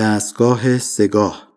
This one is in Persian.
دستگاه سگاه.